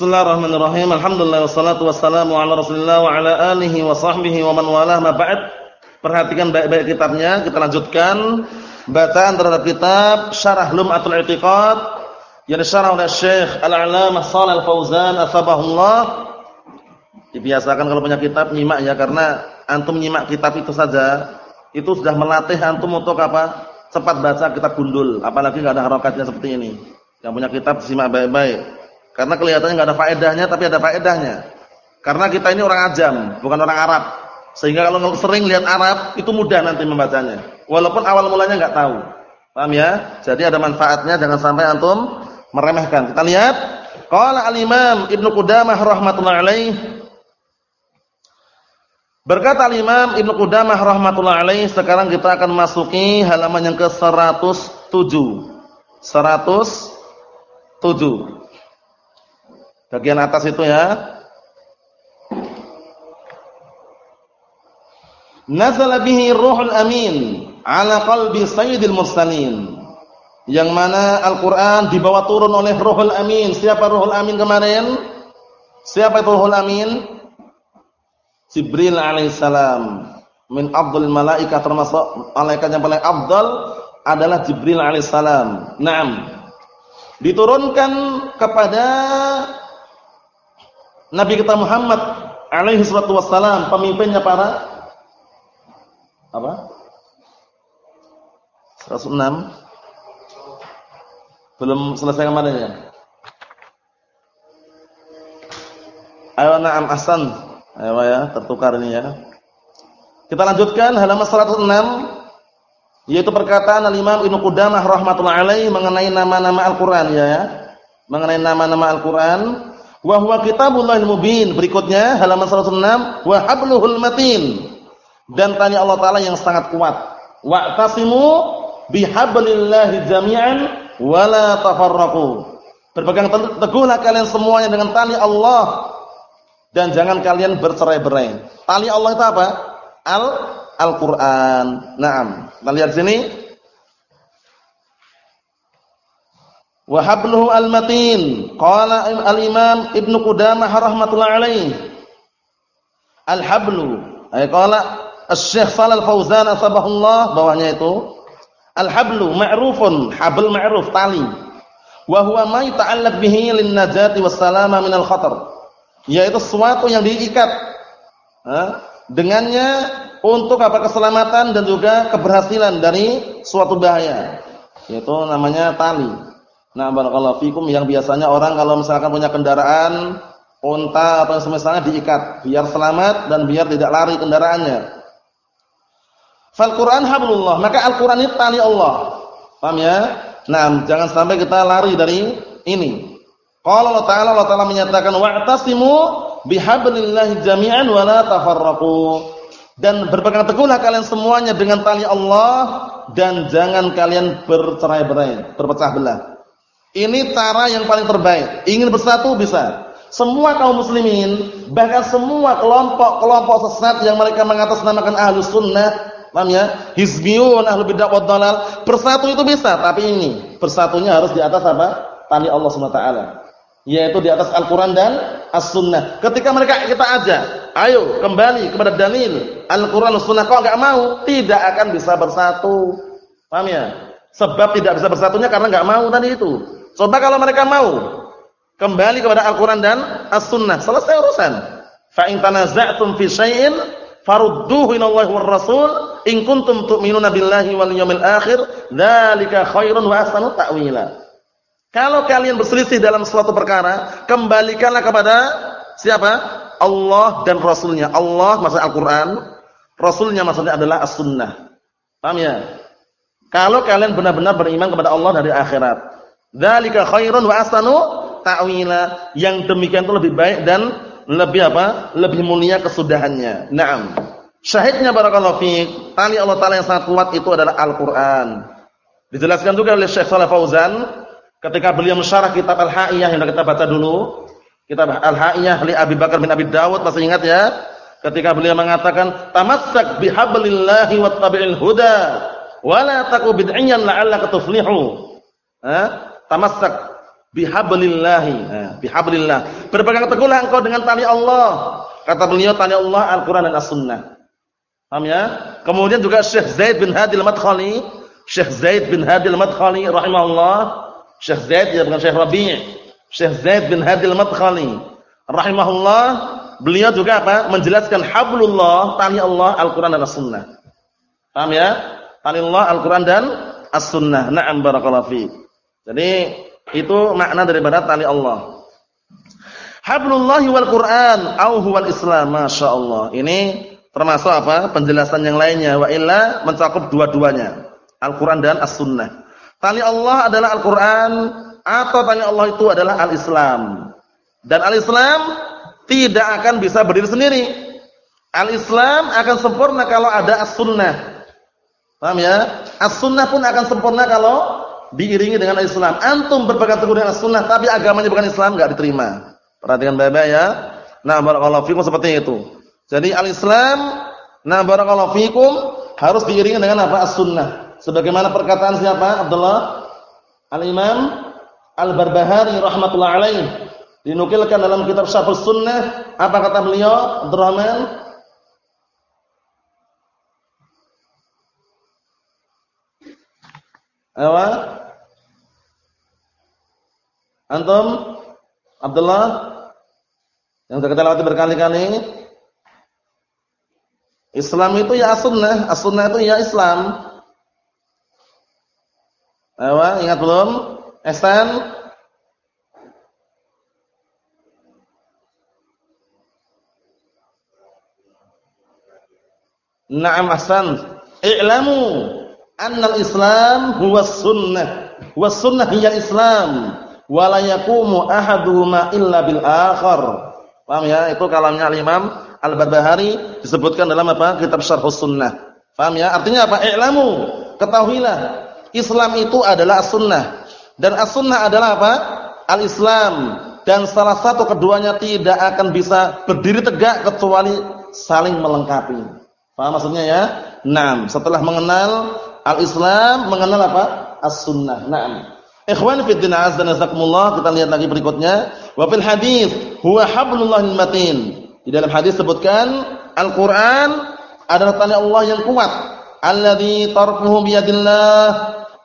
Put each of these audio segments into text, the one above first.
Bismillahirrahmanirrahim. Alhamdulillah wassalatu wassalamu ala Rasulillah wa ala alihi wa sahbihi wa man walah ma ba'd. Perhatikan baik-baik kitabnya. Kita lanjutkan bacaan terhadap kitab Syarah Lum'atul I'tiqad yang disyarah oleh Syekh Al-'Alamah Shalal Fauzan atsabahullah. Dibiasakan kalau punya kitab nyimak ya karena antum nyimak kitab itu saja itu sudah melatih antum untuk apa? Cepat baca kitab gundul, apalagi enggak ada harokatnya seperti ini. Yang punya kitab simak baik-baik. Karena kelihatannya nggak ada faedahnya, tapi ada faedahnya. Karena kita ini orang ajam, bukan orang Arab. Sehingga kalau sering lihat Arab, itu mudah nanti membacanya. Walaupun awal mulanya nggak tahu. Paham ya? Jadi ada manfaatnya, jangan sampai antum meremehkan. Kita lihat. Qala al-Imam Ibnu Qudamah rahimatullah alaih. Berkata al-Imam Ibnu Qudamah rahimatullah alaih, sekarang kita akan masuki halaman yang ke-107. 107. Bagian atas itu ya. Nazala bihi ruhul amin ala qalbi sayyidil mursalin. Yang mana Al-Qur'an dibawa turun oleh Ruhul Amin. Siapa Ruhul Amin kemarin? Siapa itu Ruhul Amin? Jibril alaihissalam. Min afdal malaika termasuk malaikat yang paling afdal adalah Jibril alaihissalam. Naam. Diturunkan kepada Nabi kita Muhammad alaihi salatu wassalam pemimpinnya para apa? 106 belum selesai kemarin ya? Ayo na'am ahsan. Ayo ya, tertukar ini ya. Kita lanjutkan halaman 106 yaitu perkataan Al-Imam Ibnu Qudamah rahimatullah alaihi mengenai nama-nama Al-Qur'an ya, ya. Mengenai nama-nama Al-Qur'an Wa huwa kitabullahil mubin. Berikutnya halaman 106, wa habluhul matin. Dan tanya Allah taala yang sangat kuat. Wa'tasimu bihablillahi jami'an wa la tafarraqu. Berpegang teguhlah kalian semuanya dengan tali Allah dan jangan kalian bercerai-berai. Tali Allah itu apa? Al Al-Qur'an. Naam. Kita lihat sini. Wa habluhu al-matin. Qala al-imam ibnu qudamah rahmatullah alaih. Al-hablu. Ay qala asy-syekh shalal fauzan asbahullah bawahnya itu. Al-hablu ma'rufun. Habl ma'ruf tali. Wa huwa ma yata'allaq bihi lin najati was salama min al-khatar yaitu sesuatu yang diikat ha? dengannya untuk apa? Keselamatan dan juga keberhasilan dari suatu bahaya. Yaitu namanya tali Nah, barakallahu fikum yang biasanya orang kalau misalkan punya kendaraan unta atau semisalnya diikat biar selamat dan biar tidak lari kendaraannya. Fal Quran hablullah, maka Al-Qur'an itu tali Allah. Paham ya? Nah, jangan sampai kita lari dari ini. Qala Allah Ta'ala Allah Ta'ala menyatakan wa'tasimu bihablillahi jami'an wa la tafarraqu. Dan berpegang teguhlah kalian semuanya dengan tali Allah dan jangan kalian bercerai-berai, berpecah belah. Ini cara yang paling terbaik. Ingin bersatu bisa. Semua kaum muslimin, bahkan semua kelompok-kelompok sesat yang mereka mengatasnamakan ahlus sunnah, paham ya? Hizbiyun, ahlu bid'ah bersatu itu bisa, tapi ini bersatunya harus di atas apa? Tali Allah Subhanahu wa. Yaitu di atas Al-Qur'an dan As-Sunnah. Ketika mereka kita ajak, ayo kembali kepada dalil Al-Qur'an dan Sunnah, kok enggak mau, tidak akan bisa bersatu. Paham ya? Sebab tidak bisa bersatunya karena enggak mau tadi itu. Coba kalau mereka mau kembali kepada Al-Qur'an dan As-Sunnah, selesai urusan. Fa in tanaza'tum fi syai'in farudduhu ila Allah war Rasul in kuntum tu'minuna billahi wal yawmil akhir, dzalika khairun wa ahsanu ta'wila. Kalau kalian berselisih dalam suatu perkara, kembalikanlah kepada siapa? Allah dan Rasulnya. Allah maksudnya Al-Quran, Rasulnya maksudnya adalah As-Sunnah. Paham ya? Kalau kalian benar-benar beriman kepada Allah dari akhirat. Dzalika khairun wa asanu ta'wila. Yang demikian itu lebih baik dan lebih apa? Lebih mulia kesudahannya. Naam. Syahidnya barakallahu fiik, tali Allah taala yang sangat kuat itu adalah Al-Qur'an. Dijelaskan juga oleh Syekh Shalih Fauzan ketika beliau mensyarah kitab Al-Ha'iyah yang kita baca dulu. Kitab Al-Ha'iyah li Abi Bakar bin Abi Dawud masih ingat ya? Ketika beliau mengatakan tamassak bihablillahi wattabi'il huda wa la taku bid'iyan la'allaka tuflihu. Ha? Tamassak bihablillah. Nah, bihablillah. Berpegang teguhlah engkau dengan tali Allah. Kata beliau tali Allah Al-Qur'an dan As-Sunnah. Paham ya? Kemudian juga Syekh Zaid bin Hadi Al-Madkhali, Syekh Zaid bin Hadi Al-Madkhali rahimahullah, Syekh Zaid ya bukan Syekh Rabi'. Syekh Zaid bin Hadi Al-Madkhali rahimahullah, beliau juga apa? Menjelaskan hablullah, tali Allah Al-Qur'an dan As-Sunnah. Paham ya? Tali Allah Al-Qur'an dan As-Sunnah. Na'am barakallahu fiik. Jadi itu makna daripada tali Allah. Hablullahi wal Qur'an au huwal Islam, masyaallah. Ini termasuk apa? Penjelasan yang lainnya. Wa illa mencakup dua-duanya. Al-Qur'an dan As-Sunnah. Tali Allah adalah Al-Qur'an atau tali Allah itu adalah Al-Islam. Dan Al-Islam tidak akan bisa berdiri sendiri. Al-Islam akan sempurna kalau ada As-Sunnah. Paham ya? As-Sunnah pun akan sempurna kalau diiringi dengan Islam. Antum berpegang teguh dengan sunnah tapi agamanya bukan Islam enggak diterima. Perhatikan baik-baik ya. Nah, barakallahu fikum seperti itu. Jadi al-Islam, nah barakallahu fikum harus diiringi dengan apa? As-sunnah. Sebagaimana perkataan siapa? Abdullah Al-Imam Al-Barbahari rahmatullah alaih dinukilkan dalam kitab Syarhus Sunnah apa kata beliau Abdurrahman Apa? Antum? Abdullah? Yang sudah kita lewati berkali-kali. Islam itu ya as-sunnah. As-sunnah itu ya Islam. Ayo, ingat belum? Ehsan? Naam ahsan. I'lamu anna al-islam huwa sunnah. Wa sunnah hiya Islam wala yaqumu ahaduhuma illa bil akhar. Paham ya? Itu kalamnya al-Imam Al-Barbahari disebutkan dalam apa? Kitab Syarhus Sunnah. Paham ya? Artinya apa? I'lamu, ketahuilah, Islam itu adalah as-sunnah dan as-sunnah adalah apa? Al-Islam dan salah satu keduanya tidak akan bisa berdiri tegak kecuali saling melengkapi. Paham maksudnya ya? Naam, setelah mengenal al-Islam, mengenal apa? As-sunnah. Naam. Ikhwan fi din azza nazakumullah, kita lihat lagi berikutnya. Wa fil hadis huwa hablullahil matin. Di dalam hadis sebutkan Al-Qur'an adalah tali Allah yang kuat. Alladzi tarfuhu biyadillah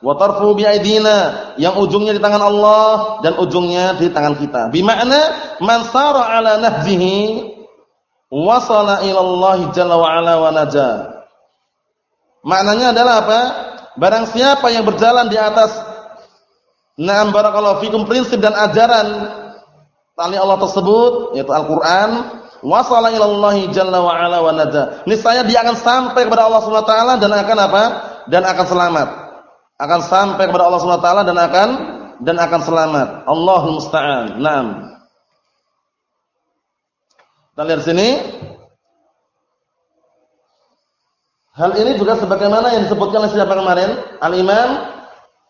wa tarfuhu biaidina, yang ujungnya di tangan Allah dan ujungnya di tangan kita. Bimakna man sara ala nahjihi wasala ila Allah jalla wa ala wa naja. Maknanya adalah apa? Barang siapa yang berjalan di atas Naam barakallahu fikum prinsip dan ajaran tali Allah tersebut yaitu Al-Qur'an wasala ilallahi jalla wa ala wa naja. Niscaya dia akan sampai kepada Allah Subhanahu wa taala dan akan apa? Dan akan selamat. Akan sampai kepada Allah Subhanahu wa taala dan akan dan akan selamat. Allahul musta'an. Naam. Kita lihat sini. Hal ini juga sebagaimana yang disebutkan oleh siapa kemarin? Al-Imam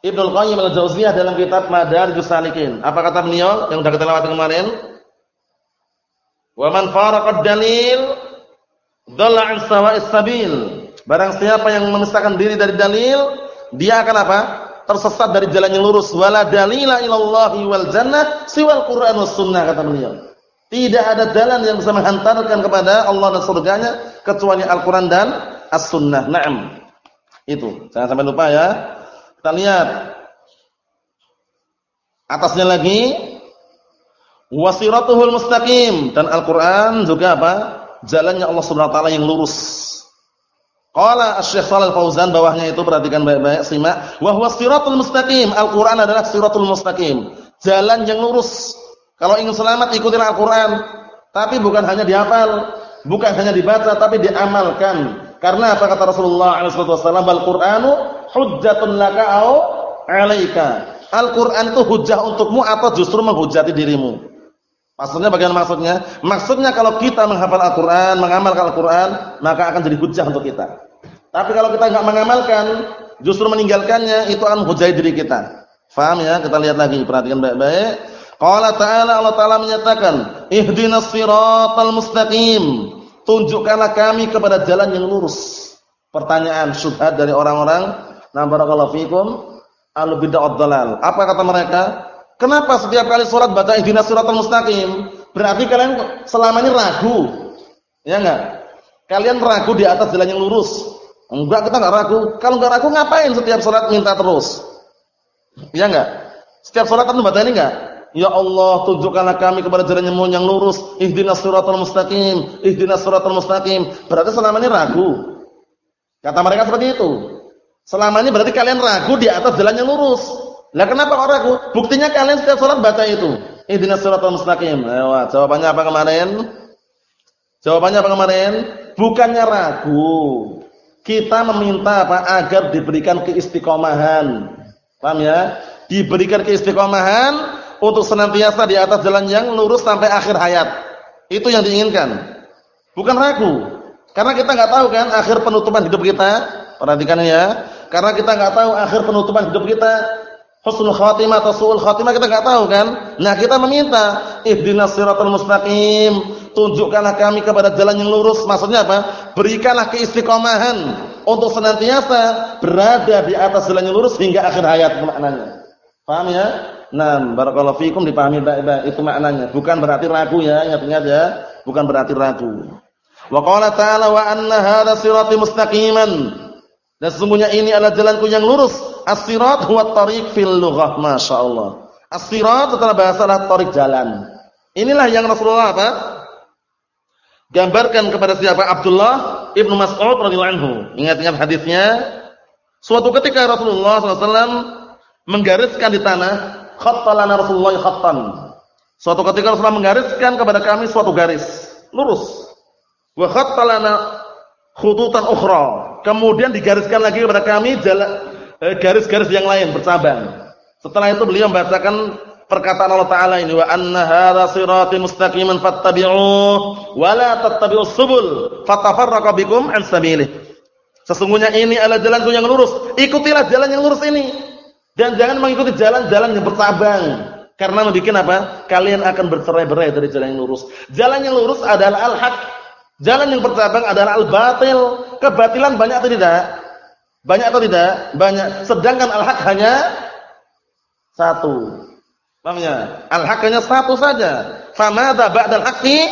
Ibnu Qayyim Al-Jauziyah dalam kitab Madarijus Salikin. Apa kata beliau yang sudah kita lewati kemarin? Wa man faraqad dalil dhalla an sawa'is sabil. Barang siapa yang memisahkan diri dari dalil, dia akan apa? Tersesat dari jalan yang lurus. Wala dalila ilallahi wal jannah siwal Qur'an was sunnah kata beliau. Tidak ada jalan yang bisa menghantarkan kepada Allah dan surganya kecuali Al-Qur'an dan As-Sunnah. Naam. Itu. Jangan sampai lupa ya. Kita lihat atasnya lagi wasiratuhul mustaqim dan Al-Qur'an juga apa? Jalannya Allah Subhanahu wa taala yang lurus. Qala Asy-Syaikh Shalal Fauzan bawahnya itu perhatikan baik-baik simak wa huwa siratul mustaqim. Al-Qur'an adalah siratul mustaqim, jalan yang lurus. Kalau ingin selamat ikutilah Al-Qur'an. Tapi bukan hanya dihafal, bukan hanya dibaca tapi diamalkan. Karena apa kata Rasulullah SAW? Al-Qur'anu hujjatun laka au 'alaika. Al-Qur'an itu hujjah untukmu atau justru menghujati dirimu? Maksudnya bagaimana maksudnya? Maksudnya kalau kita menghafal Al-Qur'an, mengamalkan Al-Qur'an, maka akan jadi hujjah untuk kita. Tapi kalau kita enggak mengamalkan, justru meninggalkannya, itu akan menghujai diri kita. Faham ya? Kita lihat lagi, perhatikan baik-baik. Qala ta'ala Allah Ta'ala menyatakan, "Ihdinas siratal mustaqim." tunjukkanlah kami kepada jalan yang lurus. Pertanyaan syubhat dari orang-orang, na barakallahu fikum, al bid'ah dalal. Apa kata mereka? Kenapa setiap kali sholat baca ihdinas siratal mustaqim? Berarti kalian selama ini ragu. Ya enggak? Kalian ragu di atas jalan yang lurus. Enggak, kita enggak ragu. Kalau enggak ragu ngapain setiap sholat minta terus? Ya enggak? Setiap sholat kan baca ini enggak? Ya Allah, tunjukkanlah kami kepada jalan yang lurus. Ihdinas siratal mustaqim, ihdinas siratal mustaqim. Berarti selama ini ragu. Kata mereka seperti itu. Selama ini berarti kalian ragu di atas jalan yang lurus. Lah kenapa kok ragu? Buktinya kalian setiap salat baca itu. Ihdinas siratal mustaqim. Ayo, jawabannya apa kemarin? Jawabannya apa kemarin? Bukannya ragu. Kita meminta apa? Agar diberikan keistiqomahan. Paham ya? Diberikan keistiqomahan untuk senantiasa di atas jalan yang lurus sampai akhir hayat. Itu yang diinginkan. Bukan ragu. Karena kita nggak tahu kan akhir penutupan hidup kita. Perhatikan ya. Karena kita nggak tahu akhir penutupan hidup kita husnul khatimah atau suul khatimah kita enggak tahu kan? Nah, kita meminta ihdinas siratal mustaqim, tunjukkanlah kami kepada jalan yang lurus. Maksudnya apa? Berikanlah keistiqomahan untuk senantiasa berada di atas jalan yang lurus hingga akhir hayat maknanya. Paham ya? Nah, barakallahu fikum dipahami baik-baik itu maknanya. Bukan berarti ragu ya, ingat-ingat ya. Bukan berarti ragu. Wa qala ta'ala wa anna sirati mustaqiman. Dan sesungguhnya ini adalah jalanku yang lurus As-sirat huwa tariq fil lughah, masyaallah. As-sirat bahasa adalah tariq jalan. Inilah yang Rasulullah apa? Gambarkan kepada siapa? Abdullah Ibnu Mas'ud radhiyallahu anhu. Ingat-ingat hadisnya. Suatu ketika Rasulullah SAW menggariskan di tanah, khattalana Rasulullah khattan. Suatu ketika Rasulullah menggariskan kepada kami suatu garis, lurus. Wa khattalana khututan ukhra. Kemudian digariskan lagi kepada kami jalan Eh, garis-garis yang lain bercabang. Setelah itu beliau membacakan perkataan Allah Taala ini wa anna hadza sirati mustaqiman fattabi'uhu wa la tattabi'us subul fatafarraqa bikum an sabilih. Sesungguhnya ini adalah jalanku yang lurus. Ikutilah jalan yang lurus ini dan jangan mengikuti jalan-jalan yang bercabang. Karena membuat apa? Kalian akan bercerai-berai dari jalan yang lurus. Jalan yang lurus adalah al-haq. Jalan yang bercabang adalah al-batil. Kebatilan banyak atau tidak? Banyak atau tidak? Banyak. Sedangkan al-haq hanya satu. Paham ya? Al-haq hanya satu saja. Famadza ba'dal haqqi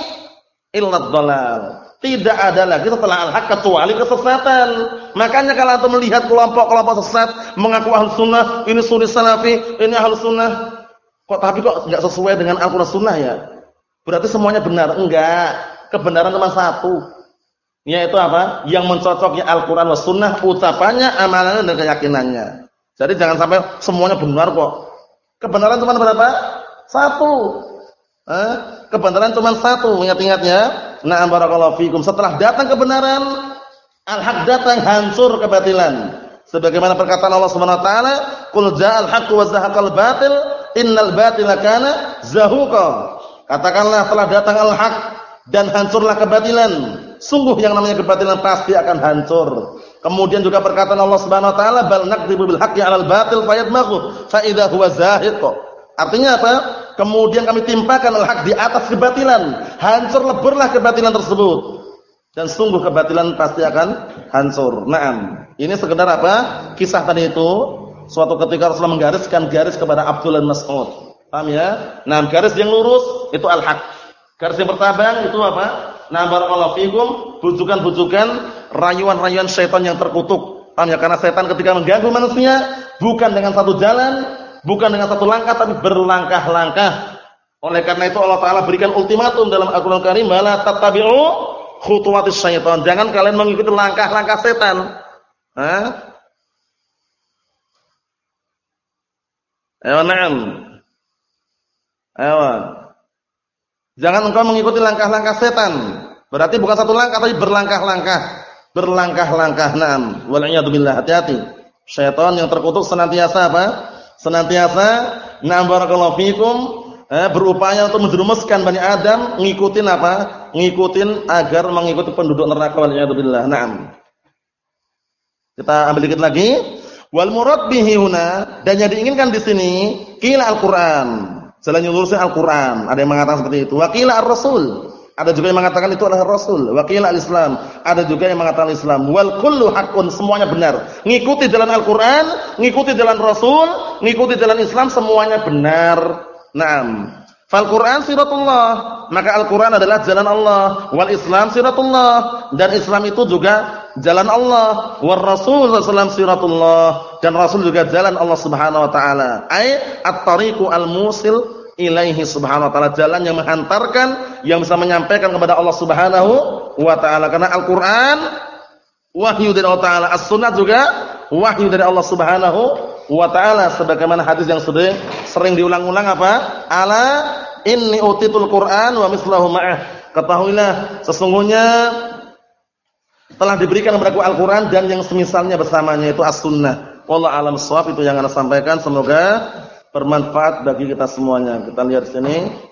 illa dhalal. Tidak ada lagi setelah al-haq kecuali kesesatan. Makanya kalau antum melihat kelompok-kelompok sesat mengaku ahlus sunnah, ini sunni salafi, ini ahlus sunnah. Kok tapi kok enggak sesuai dengan Al-Qur'an sunnah ya? Berarti semuanya benar? Enggak. Kebenaran cuma satu. Yaitu apa? Yang mencocoknya Al-Quran wa sunnah, ucapannya, amalannya, dan keyakinannya. Jadi jangan sampai semuanya benar kok. Kebenaran cuma berapa? Satu. Eh? Kebenaran cuma satu, ingat-ingatnya. Na'am barakallahu fikum. Setelah datang kebenaran, al-haq datang hancur kebatilan. Sebagaimana perkataan Allah Subhanahu wa taala, "Qul ja'al haqqu wa zahaqal batil, innal batila kana zahuqa." Katakanlah telah datang al-haq dan hancurlah kebatilan Sungguh yang namanya kebatilan pasti akan hancur. Kemudian juga perkataan Allah Subhanahu wa taala bal naqdibu bil haqqi 'alal batil fayadmaghu fa idza huwa zahiq. Artinya apa? Kemudian kami timpakan al-haq di atas kebatilan, hancur leburlah kebatilan tersebut. Dan sungguh kebatilan pasti akan hancur. Naam. Ini sekedar apa? Kisah tadi itu suatu ketika Rasulullah menggariskan garis kepada Abdullah Mas'ud. Paham ya? Nah, garis yang lurus itu al-haq. Garis yang bertabang itu apa? Nah barakallahu fikum, bujukan-bujukan, rayuan-rayuan syaitan yang terkutuk. Paham ya? Karena setan ketika mengganggu manusia bukan dengan satu jalan, bukan dengan satu langkah tapi berlangkah-langkah. Oleh karena itu Allah taala berikan ultimatum dalam Al-Qur'an Karim, "La tattabi'u khutuwatis syaitan." Jangan kalian mengikuti langkah-langkah setan. Hah? Ayo na'am. Ayo. Jangan engkau mengikuti langkah-langkah setan. Berarti bukan satu langkah tapi berlangkah-langkah. Berlangkah-langkah. Naam. Wal'iyadzubillah. Hati-hati. Syaitan yang terkutuk senantiasa apa? Senantiasa na'am barakallahu fikum eh, berupaya untuk menjerumuskan Bani Adam ngikutin apa? Ngikutin agar mengikuti penduduk neraka wal'iyadzubillah. Naam. Kita ambil dikit lagi. Wal murad bihi huna dan yang diinginkan di sini kila Al-Qur'an Yang lurusnya Al-Quran. Ada yang mengatakan seperti itu. Wakilah Ar-Rasul. Ada juga yang mengatakan itu adalah Rasul, wakil al-Islam. Ada juga yang mengatakan Islam. Wal kullu hakun, semuanya benar. Ngikuti jalan Al-Qur'an, ngikuti jalan Rasul, ngikuti jalan Islam semuanya benar. Naam. Fal Quran siratullah, maka Al-Qur'an adalah jalan Allah, wal Islam siratullah dan Islam itu juga jalan Allah, war Rasul sallallahu siratullah dan Rasul juga jalan Allah Subhanahu wa taala. Ai at-tariqu al-musil ilaihi subhanahu wa ta'ala. Jalan yang menghantarkan yang bisa menyampaikan kepada Allah Subhanahu wa taala. Karena Al-Qur'an wahyu dari Allah taala. As-sunnah juga wahyu dari Allah Subhanahu wa taala. Sebagaimana hadis yang sudah sering diulang-ulang apa? Ala inni utitul Qur'an wa mislahu ma'ah. Ketahuilah sesungguhnya telah diberikan kepadaku Al-Qur'an dan yang semisalnya bersamanya itu as-sunnah. Wallahu alam shawab itu yang Anda sampaikan. Semoga bermanfaat bagi kita semuanya. Kita lihat sini.